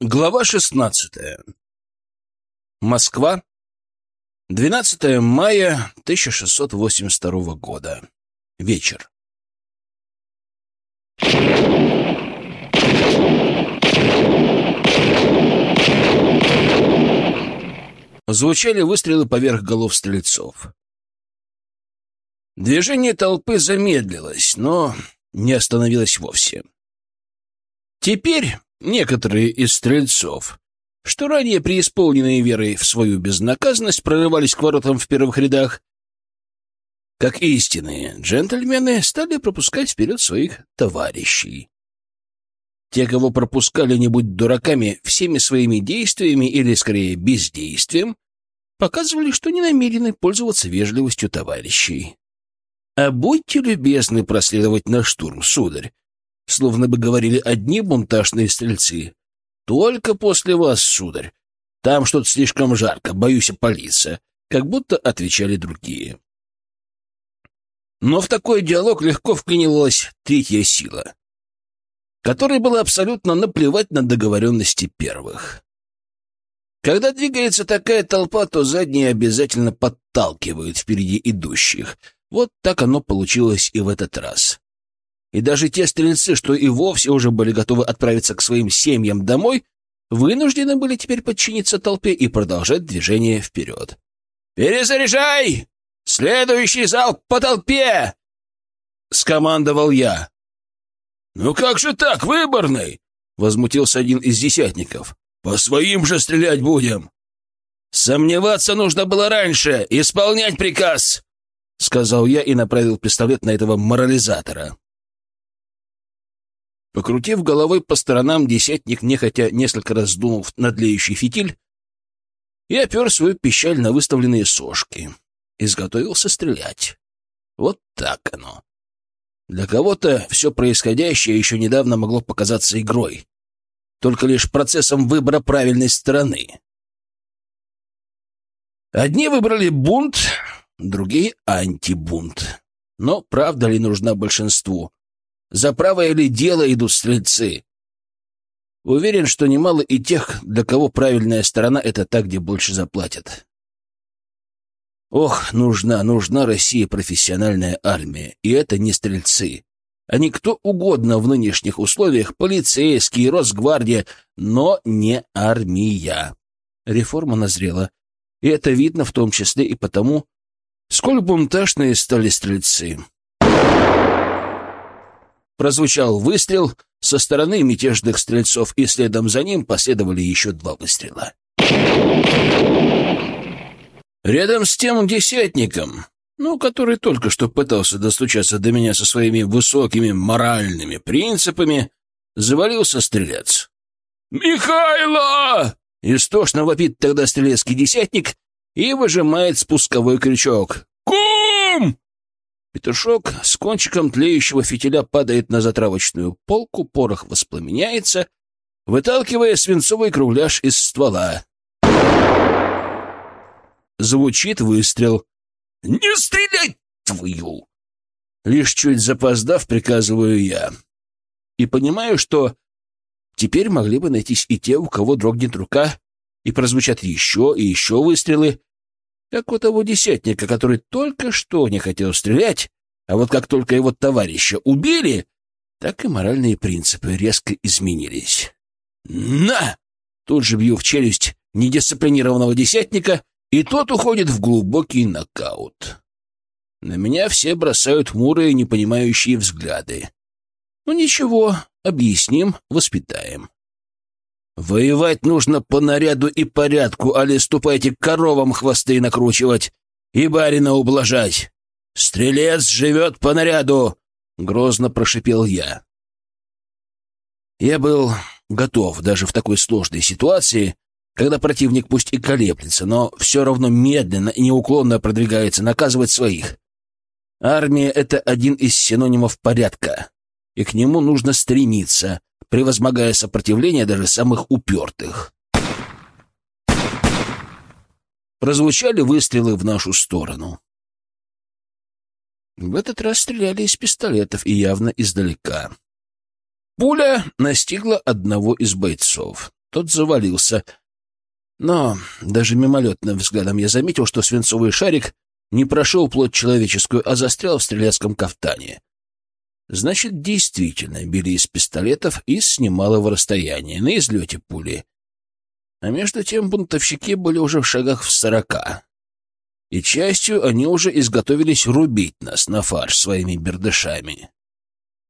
Глава 16. Москва. 12 мая 1682 года. Вечер. Звучали выстрелы поверх голов стрельцов. Движение толпы замедлилось, но не остановилось вовсе. Теперь Некоторые из стрельцов, что ранее преисполненные верой в свою безнаказанность прорывались к воротам в первых рядах, как истинные джентльмены стали пропускать вперед своих товарищей. Те, кого пропускали, не будь дураками, всеми своими действиями или, скорее, бездействием, показывали, что не намерены пользоваться вежливостью товарищей. А будьте любезны проследовать на штурм, сударь, словно бы говорили одни бунтажные стрельцы. «Только после вас, сударь. Там что-то слишком жарко, боюсь опалиться», как будто отвечали другие. Но в такой диалог легко вклинилась третья сила, которой было абсолютно наплевать на договоренности первых. Когда двигается такая толпа, то задние обязательно подталкивают впереди идущих. Вот так оно получилось и в этот раз. И даже те стрельцы, что и вовсе уже были готовы отправиться к своим семьям домой, вынуждены были теперь подчиниться толпе и продолжать движение вперед. «Перезаряжай! Следующий залп по толпе!» — скомандовал я. «Ну как же так, выборный?» — возмутился один из десятников. «По своим же стрелять будем!» «Сомневаться нужно было раньше! Исполнять приказ!» — сказал я и направил пистолет на этого морализатора. Покрутив головой по сторонам, десятник, нехотя несколько раз дунул на тлеющий фитиль и опер свою пищаль на выставленные сошки. Изготовился стрелять. Вот так оно. Для кого-то все происходящее еще недавно могло показаться игрой, только лишь процессом выбора правильной стороны. Одни выбрали бунт, другие — антибунт. Но правда ли нужна большинству? За правое ли дело идут стрельцы? Уверен, что немало и тех, для кого правильная сторона — это та, где больше заплатят. Ох, нужна, нужна России профессиональная армия, и это не стрельцы. Они кто угодно в нынешних условиях, полицейские, Росгвардия, но не армия. Реформа назрела, и это видно в том числе и потому, сколь бунтажные стали стрельцы. Прозвучал выстрел со стороны мятежных стрельцов, и следом за ним последовали еще два выстрела. Рядом с тем десятником, ну, который только что пытался достучаться до меня со своими высокими моральными принципами, завалился стрелец. «Михайло!» — истошно вопит тогда стрелецкий десятник и выжимает спусковой крючок. Петушок с кончиком тлеющего фитиля падает на затравочную полку, порох воспламеняется, выталкивая свинцовый кругляш из ствола. Звучит выстрел. «Не стрелять, твою!» Лишь чуть запоздав, приказываю я. И понимаю, что теперь могли бы найтись и те, у кого дрогнет рука, и прозвучат еще и еще выстрелы, как у того десятника, который только что не хотел стрелять, а вот как только его товарища убили, так и моральные принципы резко изменились. «На!» Тут же бью в челюсть недисциплинированного десятника, и тот уходит в глубокий нокаут. На меня все бросают хмурые, непонимающие взгляды. Ну ничего, объясним, воспитаем. Воевать нужно по наряду и порядку, а ли ступайте к коровам хвосты накручивать и барина ублажать. Стрелец живет по наряду, — грозно прошипел я. Я был готов даже в такой сложной ситуации, когда противник пусть и колеблется, но все равно медленно и неуклонно продвигается наказывать своих. Армия — это один из синонимов порядка, и к нему нужно стремиться, превозмогая сопротивление даже самых упертых. Прозвучали выстрелы в нашу сторону. В этот раз стреляли из пистолетов и явно издалека. Пуля настигла одного из бойцов. Тот завалился. Но даже мимолетным взглядом я заметил, что свинцовый шарик не прошел плоть человеческую, а застрял в стрелецком кафтане. Значит, действительно били из пистолетов и с немалого расстояния, на излете пули. А между тем бунтовщики были уже в шагах в сорока. И частью они уже изготовились рубить нас на фарш своими бердышами.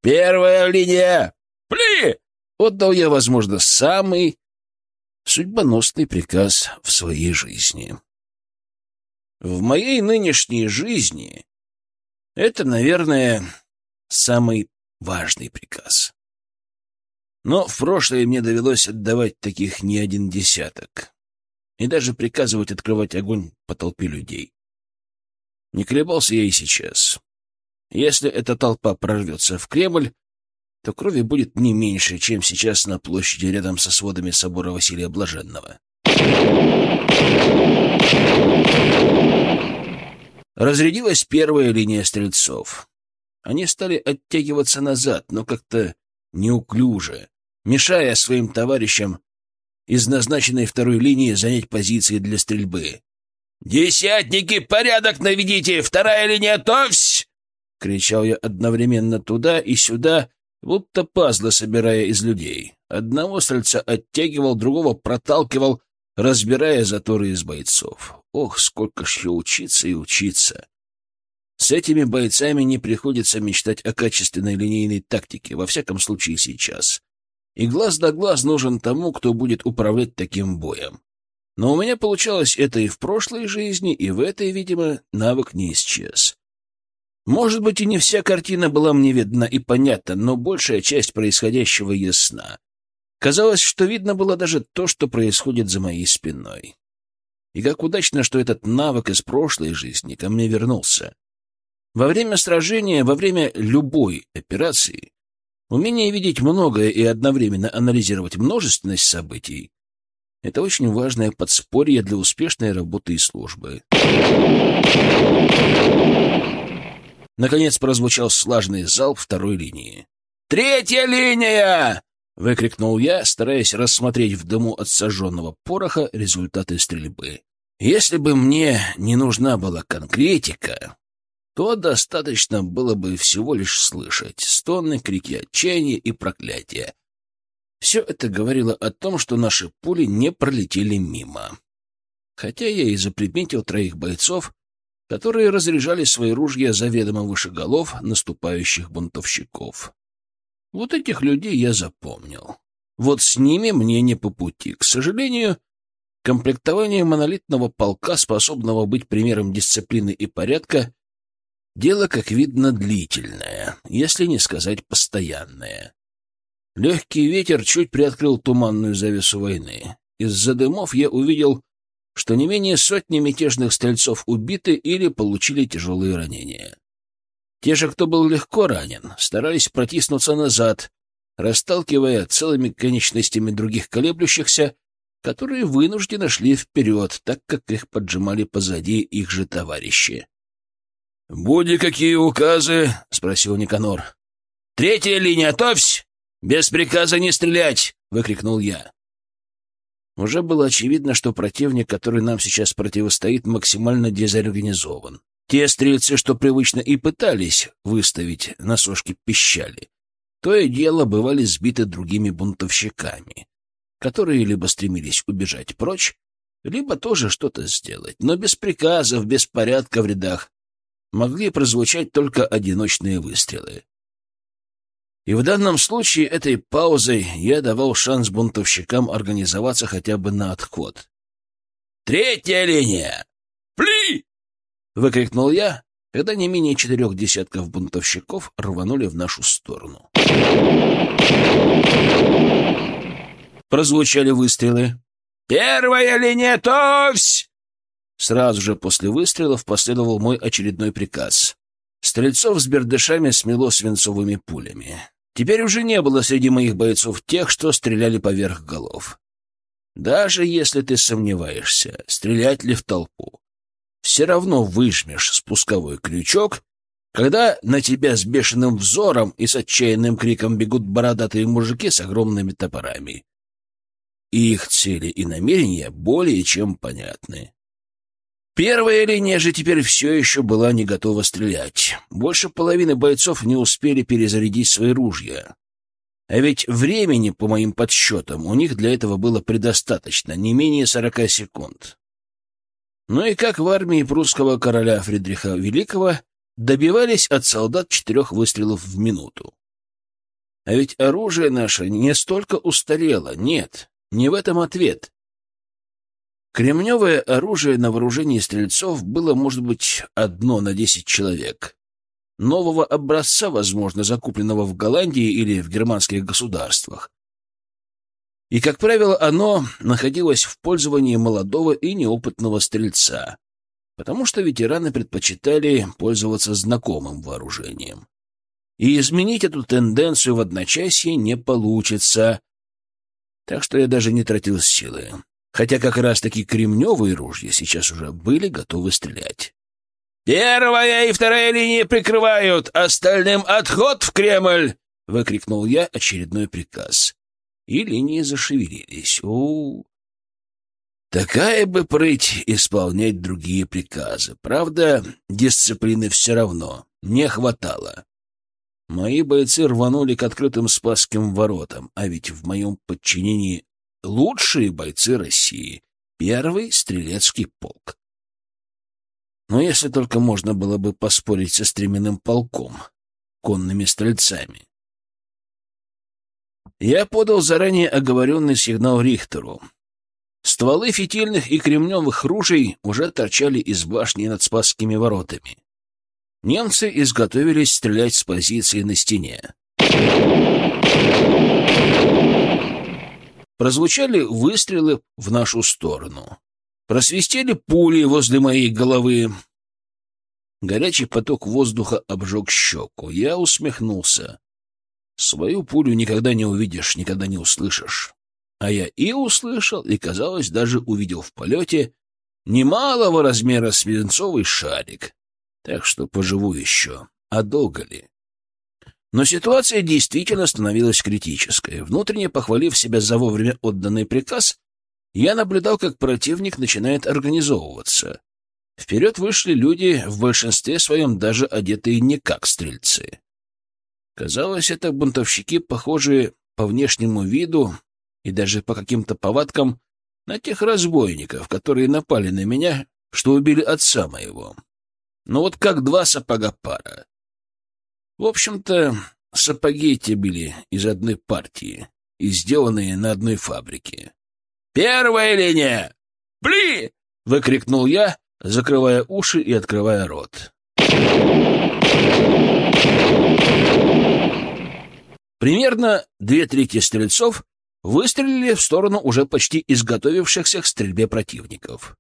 «Первая линия! Пли!» Отдал я, возможно, самый судьбоносный приказ в своей жизни. В моей нынешней жизни это, наверное, самый важный приказ. Но в прошлое мне довелось отдавать таких не один десяток. И даже приказывать открывать огонь по толпе людей. Не колебался я и сейчас. Если эта толпа прорвется в Кремль, то крови будет не меньше, чем сейчас на площади рядом со сводами собора Василия Блаженного. Разрядилась первая линия стрельцов. Они стали оттягиваться назад, но как-то неуклюже, мешая своим товарищам из назначенной второй линии занять позиции для стрельбы. «Десятники, порядок наведите! Вторая линия, товсь!» — кричал я одновременно туда и сюда, будто пазлы собирая из людей. Одного стрельца оттягивал, другого проталкивал, разбирая заторы из бойцов. Ох, сколько ж еще учиться и учиться! С этими бойцами не приходится мечтать о качественной линейной тактике, во всяком случае сейчас. И глаз да глаз нужен тому, кто будет управлять таким боем. Но у меня получалось это и в прошлой жизни, и в этой, видимо, навык не исчез. Может быть, и не вся картина была мне видна и понятна, но большая часть происходящего ясна. Казалось, что видно было даже то, что происходит за моей спиной. И как удачно, что этот навык из прошлой жизни ко мне вернулся. Во время сражения, во время любой операции, умение видеть многое и одновременно анализировать множественность событий — это очень важное подспорье для успешной работы и службы. Наконец прозвучал слаженный залп второй линии. «Третья линия!» — выкрикнул я, стараясь рассмотреть в дыму от сожженного пороха результаты стрельбы. Если бы мне не нужна была конкретика, то достаточно было бы всего лишь слышать стоны, крики отчаяния и проклятия. Все это говорило о том, что наши пули не пролетели мимо. Хотя я и заприметил троих бойцов, которые разряжали свои ружья заведомо выше голов наступающих бунтовщиков. Вот этих людей я запомнил. Вот с ними мне не по пути. К сожалению, комплектование монолитного полка, способного быть примером дисциплины и порядка, Дело, как видно, длительное, если не сказать постоянное. Легкий ветер чуть приоткрыл туманную завесу войны. Из-за дымов я увидел, что не менее сотни мятежных стрельцов убиты или получили тяжелые ранения. Те же, кто был легко ранен, старались протиснуться назад, расталкивая целыми конечностями других колеблющихся, которые вынуждены шли вперед, так как их поджимали позади их же товарищи. «Буди какие указы?» — спросил Никанор. «Третья линия, товсь! Без приказа не стрелять!» — выкрикнул я. Уже было очевидно, что противник, который нам сейчас противостоит, максимально дезорганизован. Те стрельцы, что привычно и пытались выставить на сошки пищали, то и дело бывали сбиты другими бунтовщиками, которые либо стремились убежать прочь, либо тоже что-то сделать, но без приказов, без порядка в рядах, могли прозвучать только одиночные выстрелы. И в данном случае этой паузой я давал шанс бунтовщикам организоваться хотя бы на отход. «Третья линия! Пли!» — выкрикнул я, когда не менее четырех десятков бунтовщиков рванули в нашу сторону. Прозвучали выстрелы. «Первая линия, товсь!» Сразу же после выстрелов последовал мой очередной приказ. Стрельцов с бердышами смело свинцовыми пулями. Теперь уже не было среди моих бойцов тех, что стреляли поверх голов. Даже если ты сомневаешься, стрелять ли в толпу, все равно выжмешь спусковой крючок, когда на тебя с бешеным взором и с отчаянным криком бегут бородатые мужики с огромными топорами. их цели и намерения более чем понятны. Первая линия же теперь все еще была не готова стрелять. Больше половины бойцов не успели перезарядить свои ружья. А ведь времени, по моим подсчетам, у них для этого было предостаточно, не менее сорока секунд. Ну и как в армии прусского короля Фридриха Великого добивались от солдат четырех выстрелов в минуту. А ведь оружие наше не столько устарело, нет, не в этом ответ. Кремневое оружие на вооружении стрельцов было, может быть, одно на десять человек. Нового образца, возможно, закупленного в Голландии или в германских государствах. И, как правило, оно находилось в пользовании молодого и неопытного стрельца, потому что ветераны предпочитали пользоваться знакомым вооружением. И изменить эту тенденцию в одночасье не получится, так что я даже не тратил силы хотя как раз-таки кремневые ружья сейчас уже были готовы стрелять. «Первая и вторая линии прикрывают, остальным отход в Кремль!» — выкрикнул я очередной приказ. И линии зашевелились. У. Такая бы прыть исполнять другие приказы. Правда, дисциплины все равно не хватало. Мои бойцы рванули к открытым Спасским воротам, а ведь в моем подчинении лучшие бойцы России, первый стрелецкий полк. Но если только можно было бы поспорить со стременным полком, конными стрельцами. Я подал заранее оговоренный сигнал Рихтеру. Стволы фитильных и кремневых ружей уже торчали из башни над Спасскими воротами. Немцы изготовились стрелять с позиции на стене. Прозвучали выстрелы в нашу сторону. Просвистели пули возле моей головы. Горячий поток воздуха обжег щеку. Я усмехнулся. Свою пулю никогда не увидишь, никогда не услышишь. А я и услышал, и, казалось, даже увидел в полете немалого размера свинцовый шарик. Так что поживу еще. А долго ли? Но ситуация действительно становилась критической. Внутренне похвалив себя за вовремя отданный приказ, я наблюдал, как противник начинает организовываться. Вперед вышли люди, в большинстве своем даже одетые не как стрельцы. Казалось, это бунтовщики, похожие по внешнему виду и даже по каким-то повадкам на тех разбойников, которые напали на меня, что убили отца моего. Ну вот как два сапога пара. В общем-то, сапоги эти были из одной партии и сделанные на одной фабрике. «Первая линия! Бли!» — выкрикнул я, закрывая уши и открывая рот. Примерно две трети стрельцов выстрелили в сторону уже почти изготовившихся к стрельбе противников.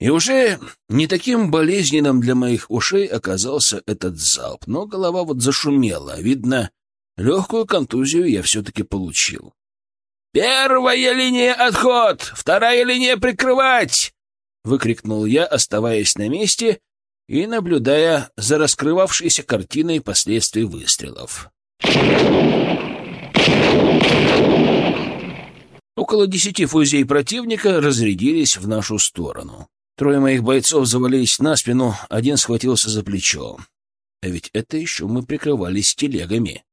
И уже не таким болезненным для моих ушей оказался этот залп, но голова вот зашумела. Видно, легкую контузию я все-таки получил. «Первая линия — отход! Вторая линия — прикрывать!» — выкрикнул я, оставаясь на месте и наблюдая за раскрывавшейся картиной последствий выстрелов. Около десяти фузей противника разрядились в нашу сторону. Трое моих бойцов завалились на спину, один схватился за плечо. А ведь это еще мы прикрывались телегами.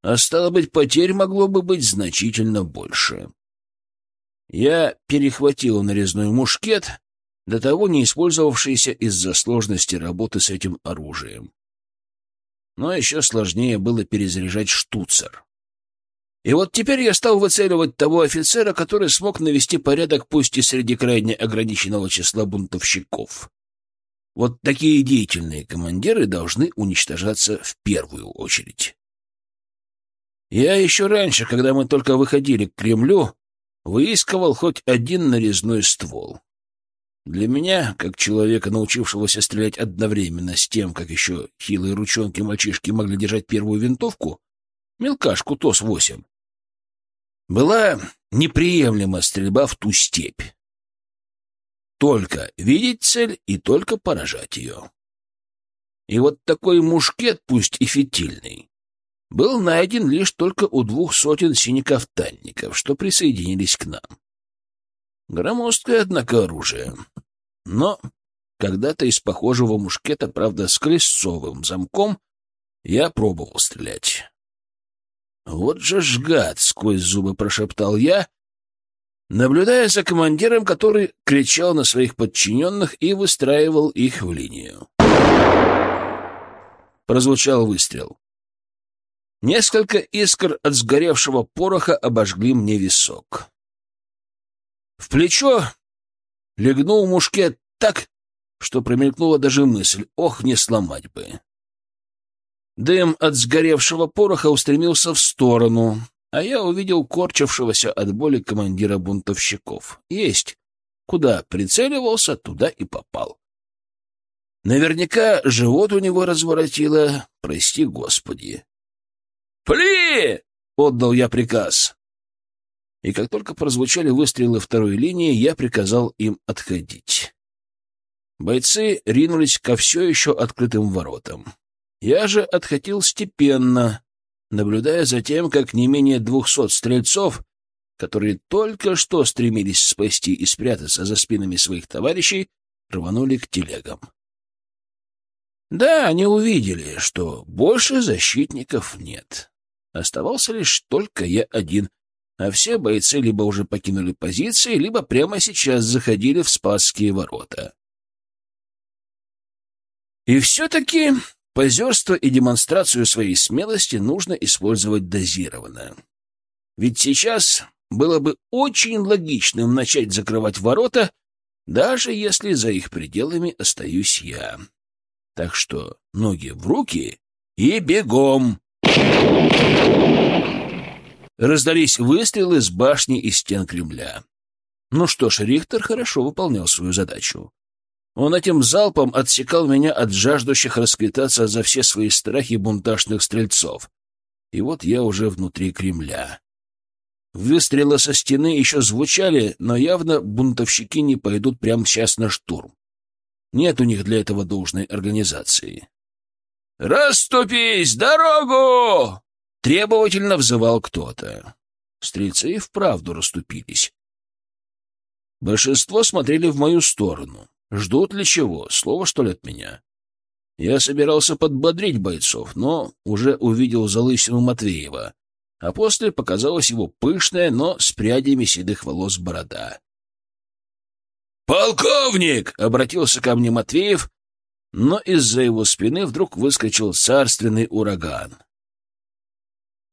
А стало быть, потерь могло бы быть значительно больше. Я перехватил нарезной мушкет, до того не использовавшийся из-за сложности работы с этим оружием. Но еще сложнее было перезаряжать штуцер. И вот теперь я стал выцеливать того офицера, который смог навести порядок пусть и среди крайне ограниченного числа бунтовщиков. Вот такие деятельные командиры должны уничтожаться в первую очередь. Я еще раньше, когда мы только выходили к Кремлю, выискивал хоть один нарезной ствол. Для меня, как человека, научившегося стрелять одновременно с тем, как еще хилые ручонки мальчишки могли держать первую винтовку, мелкашку ТОС-8, была неприемлема стрельба в ту степь. Только видеть цель и только поражать ее. И вот такой мушкет, пусть и фитильный, был найден лишь только у двух сотен синекафтанников, что присоединились к нам. Громоздкое, однако, оружие. Но когда-то из похожего мушкета, правда, с крестцовым замком, я пробовал стрелять. «Вот же ж гад!» — сквозь зубы прошептал я, наблюдая за командиром, который кричал на своих подчиненных и выстраивал их в линию. Прозвучал выстрел. Несколько искр от сгоревшего пороха обожгли мне висок. В плечо легнул мушкет так, что промелькнула даже мысль, ох, не сломать бы. Дым от сгоревшего пороха устремился в сторону, а я увидел корчившегося от боли командира бунтовщиков. Есть. Куда прицеливался, туда и попал. Наверняка живот у него разворотило, прости господи. «Пли!» — отдал я приказ. И как только прозвучали выстрелы второй линии, я приказал им отходить. Бойцы ринулись ко все еще открытым воротам. Я же отходил степенно, наблюдая за тем, как не менее двухсот стрельцов, которые только что стремились спасти и спрятаться за спинами своих товарищей, рванули к телегам. Да, они увидели, что больше защитников нет. Оставался лишь только я один, а все бойцы либо уже покинули позиции, либо прямо сейчас заходили в Спасские ворота. И все-таки Позерство и демонстрацию своей смелости нужно использовать дозированно. Ведь сейчас было бы очень логичным начать закрывать ворота, даже если за их пределами остаюсь я. Так что ноги в руки и бегом! Раздались выстрелы с башни и стен Кремля. Ну что ж, Рихтер хорошо выполнял свою задачу. Он этим залпом отсекал меня от жаждущих расквитаться за все свои страхи бунтажных стрельцов. И вот я уже внутри Кремля. Выстрелы со стены еще звучали, но явно бунтовщики не пойдут прямо сейчас на штурм. Нет у них для этого должной организации. «Раступись! Дорогу!» — требовательно взывал кто-то. Стрельцы и вправду расступились. Большинство смотрели в мою сторону. Ждут ли чего? Слово, что ли, от меня? Я собирался подбодрить бойцов, но уже увидел залысину Матвеева, а после показалась его пышная, но с прядями седых волос борода. «Полковник!» — обратился ко мне Матвеев, но из-за его спины вдруг выскочил царственный ураган.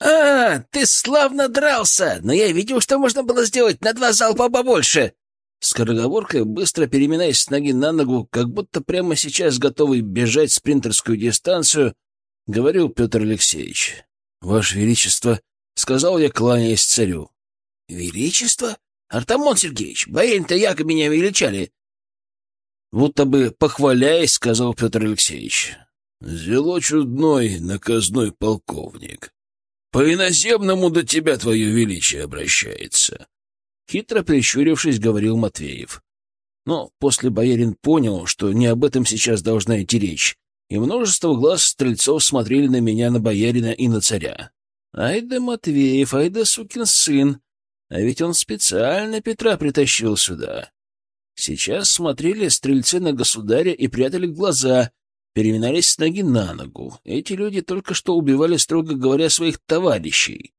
«А, ты славно дрался, но я видел, что можно было сделать на два залпа побольше!» Скороговоркой, быстро переминаясь с ноги на ногу, как будто прямо сейчас готовый бежать спринтерскую дистанцию, говорил Петр Алексеевич. — Ваше Величество, — сказал я, кланяясь царю. — Величество? Артамон Сергеевич, бояре-то яко меня величали. Будто бы похваляясь, сказал Петр Алексеевич. — Зело чудной наказной полковник. По иноземному до тебя твое величие обращается. Хитро прищурившись, говорил Матвеев. Но после боярин понял, что не об этом сейчас должна идти речь, и множество глаз стрельцов смотрели на меня, на боярина и на царя. Ай да Матвеев, ай да сукин сын, а ведь он специально Петра притащил сюда. Сейчас смотрели стрельцы на государя и прятали глаза, переминались с ноги на ногу. Эти люди только что убивали, строго говоря, своих товарищей.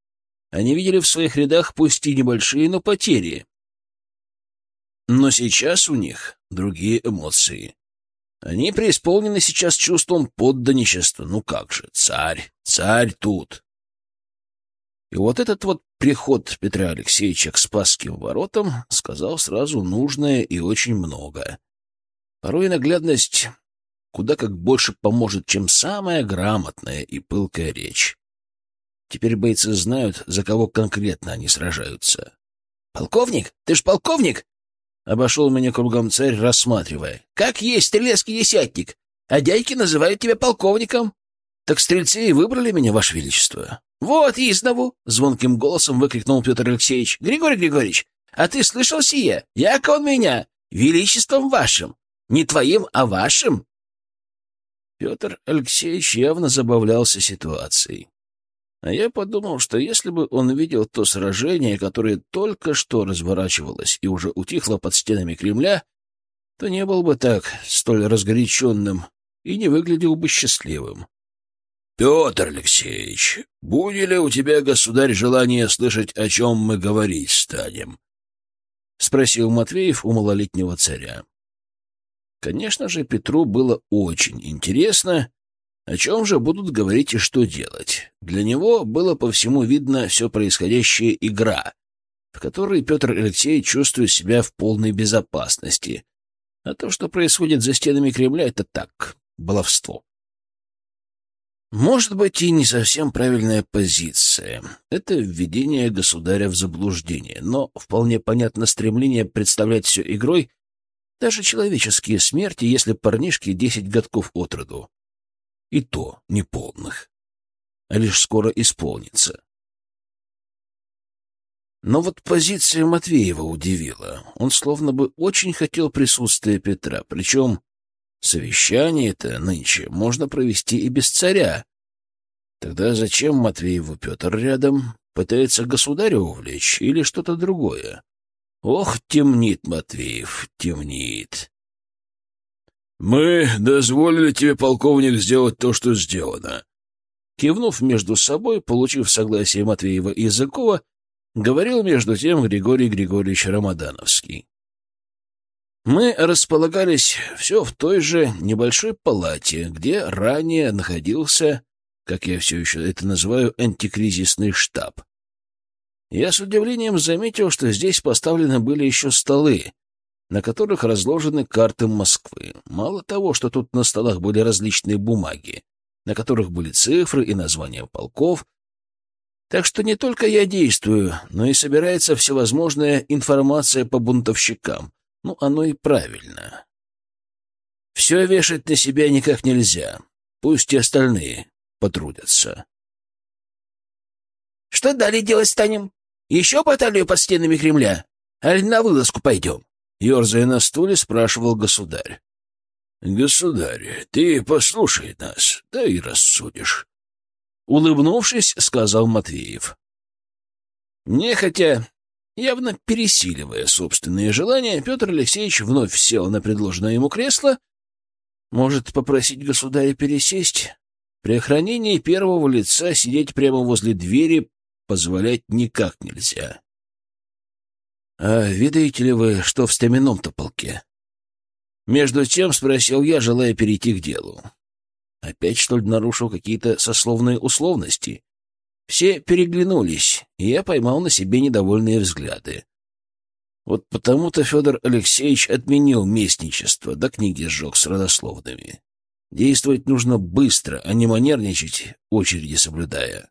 Они видели в своих рядах пусть и небольшие, но потери. Но сейчас у них другие эмоции. Они преисполнены сейчас чувством подданничества. Ну как же, царь, царь тут. И вот этот вот приход Петра Алексеевича к Спасским воротам сказал сразу нужное и очень много. Порой наглядность куда как больше поможет, чем самая грамотная и пылкая речь. Теперь бойцы знают, за кого конкретно они сражаются. «Полковник? Ты ж полковник?» Обошел меня кругом царь, рассматривая. «Как есть стрелецкий десятник, а дядьки называют тебя полковником». «Так стрельцы и выбрали меня, Ваше Величество». «Вот изнову!» — звонким голосом выкрикнул Петр Алексеевич. «Григорий Григорьевич, а ты слышал сие? Яко он меня, величеством вашим, не твоим, а вашим!» Петр Алексеевич явно забавлялся ситуацией. А я подумал, что если бы он видел то сражение, которое только что разворачивалось и уже утихло под стенами Кремля, то не был бы так столь разгоряченным и не выглядел бы счастливым. — Петр Алексеевич, будет ли у тебя, государь, желание слышать, о чем мы говорить станем? — спросил Матвеев у малолетнего царя. Конечно же, Петру было очень интересно, о чем же будут говорить и что делать. Для него было по всему видно все происходящее игра, в которой Петр Алексеевич чувствует себя в полной безопасности. А то, что происходит за стенами Кремля, это так, баловство. Может быть, и не совсем правильная позиция. Это введение государя в заблуждение, но вполне понятно стремление представлять все игрой, даже человеческие смерти, если парнишке десять годков от роду. И то неполных, а лишь скоро исполнится. Но вот позиция Матвеева удивила. Он словно бы очень хотел присутствия Петра, причем Совещание-то нынче можно провести и без царя. Тогда зачем Матвееву Петр рядом? Пытается государя увлечь или что-то другое? Ох, темнит Матвеев, темнит. Мы дозволили тебе, полковник, сделать то, что сделано. Кивнув между собой, получив согласие Матвеева и Языкова, говорил между тем Григорий Григорьевич Рамадановский. Мы располагались все в той же небольшой палате, где ранее находился, как я все еще это называю, антикризисный штаб. Я с удивлением заметил, что здесь поставлены были еще столы, на которых разложены карты Москвы. Мало того, что тут на столах были различные бумаги, на которых были цифры и названия полков, так что не только я действую, но и собирается всевозможная информация по бунтовщикам, ну, оно и правильно. Все вешать на себя никак нельзя. Пусть и остальные потрудятся. — Что далее делать станем? Еще баталию под стенами Кремля? Аль на вылазку пойдем? Ёрзая на стуле, спрашивал государь. — Государь, ты послушай нас, да и рассудишь. Улыбнувшись, сказал Матвеев. Нехотя Явно пересиливая собственные желания, Петр Алексеевич вновь сел на предложенное ему кресло. Может, попросить государя пересесть? При охранении первого лица сидеть прямо возле двери позволять никак нельзя. — А видаете ли вы, что в стеменном-то полке? Между тем спросил я, желая перейти к делу. Опять, что ли, нарушил какие-то сословные условности? Все переглянулись, и я поймал на себе недовольные взгляды. Вот потому-то Федор Алексеевич отменил местничество, да книги сжег с родословными. Действовать нужно быстро, а не манерничать, очереди соблюдая. —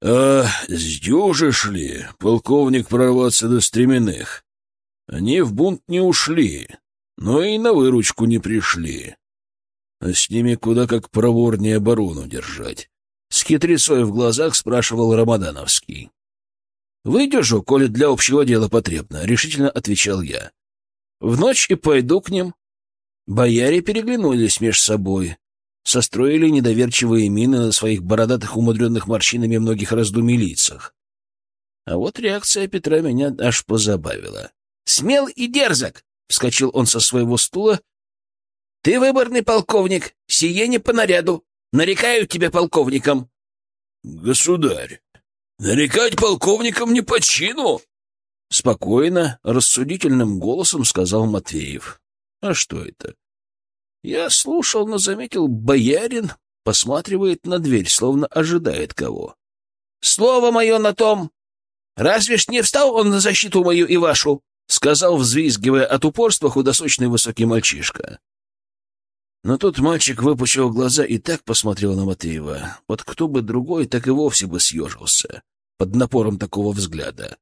А сдюжишь ли, полковник, прорваться до стременных? Они в бунт не ушли, но и на выручку не пришли. А с ними куда как проворнее оборону держать. С хитрецой в глазах спрашивал Рамадановский. «Выдержу, коли для общего дела потребно», — решительно отвечал я. «В ночь и пойду к ним». Бояре переглянулись меж собой, состроили недоверчивые мины на своих бородатых, умудренных морщинами многих раздумий лицах. А вот реакция Петра меня аж позабавила. «Смел и дерзок!» — вскочил он со своего стула. «Ты выборный полковник, сие не по наряду. Нарекаю тебя полковником. — Государь, нарекать полковником не по чину. Спокойно, рассудительным голосом сказал Матвеев. — А что это? Я слушал, но заметил, боярин посматривает на дверь, словно ожидает кого. — Слово мое на том! Разве ж не встал он на защиту мою и вашу? — сказал, взвизгивая от упорства худосочный высокий мальчишка. Но тут мальчик выпучил глаза и так посмотрел на Матвеева. Вот кто бы другой, так и вовсе бы съежился под напором такого взгляда.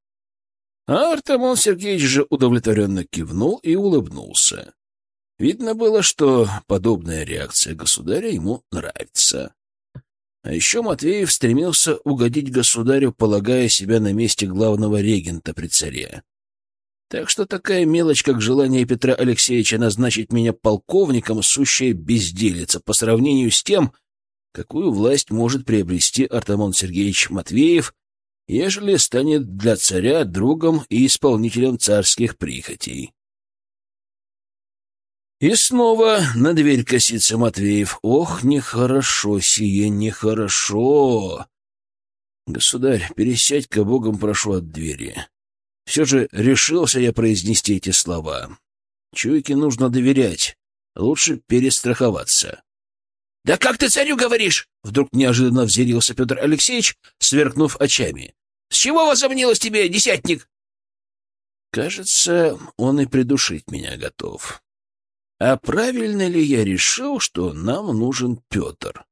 А Артемон Сергеевич же удовлетворенно кивнул и улыбнулся. Видно было, что подобная реакция государя ему нравится. А еще Матвеев стремился угодить государю, полагая себя на месте главного регента при царе. Так что такая мелочь, как желание Петра Алексеевича назначить меня полковником, сущая безделица по сравнению с тем, какую власть может приобрести Артамон Сергеевич Матвеев, ежели станет для царя другом и исполнителем царских прихотей. И снова на дверь косится Матвеев. Ох, нехорошо сие, нехорошо. Государь, пересядь-ка, Богом прошу от двери. Все же решился я произнести эти слова. Чуйке нужно доверять, лучше перестраховаться. — Да как ты царю говоришь? — вдруг неожиданно взъярился Петр Алексеевич, сверкнув очами. — С чего возомнилось тебе, десятник? Кажется, он и придушить меня готов. А правильно ли я решил, что нам нужен Петр?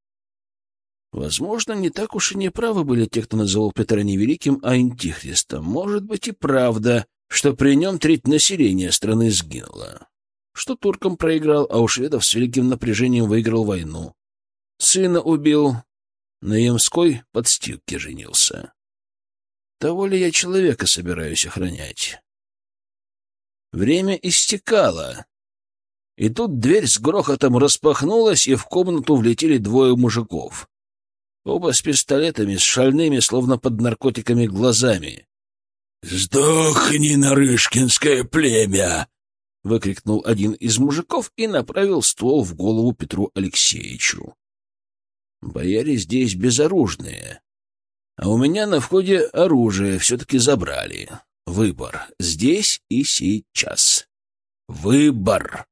Возможно, не так уж и неправы были те, кто называл Петра не великим, а антихристом. Может быть и правда, что при нем треть населения страны сгинуло. Что туркам проиграл, а у шведов с великим напряжением выиграл войну. Сына убил, на Ямской подстилке женился. Того ли я человека собираюсь охранять? Время истекало. И тут дверь с грохотом распахнулась, и в комнату влетели двое мужиков. Оба с пистолетами, с шальными, словно под наркотиками, глазами. «Сдохни, Нарышкинское племя!» — выкрикнул один из мужиков и направил ствол в голову Петру Алексеевичу. «Бояре здесь безоружные, а у меня на входе оружие все-таки забрали. Выбор здесь и сейчас. Выбор!»